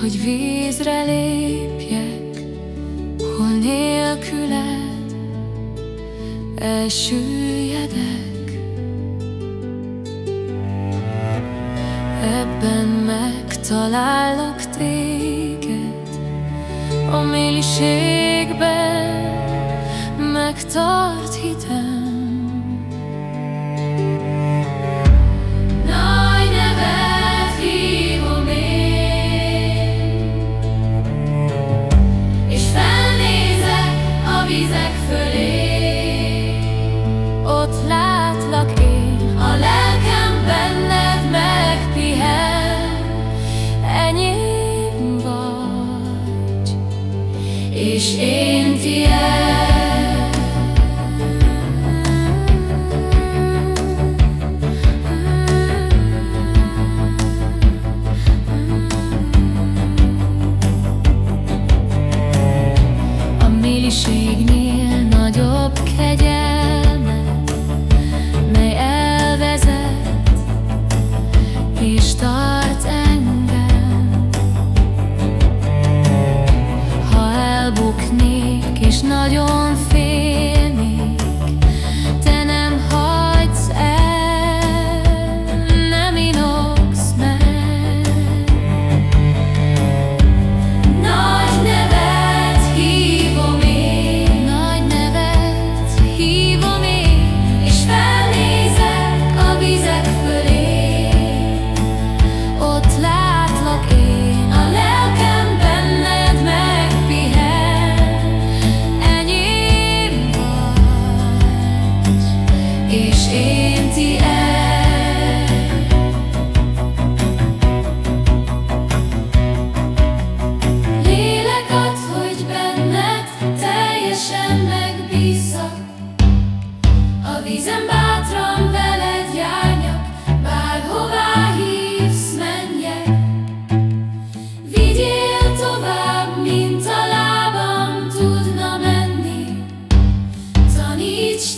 hogy vízre lépjek, hol nélküled elsüllyedek. Ebben megtalállak téged, a mélységben megtart hitem. És én tiéd. A milliségnél nagyobb kegyet Adiós. és én ti el. Lélek hogy benned teljesen megbízzak, a vízen bátran veled járjak, bárhová hívsz, menjek. Vigyél tovább, mint a lábam tudna menni, taníts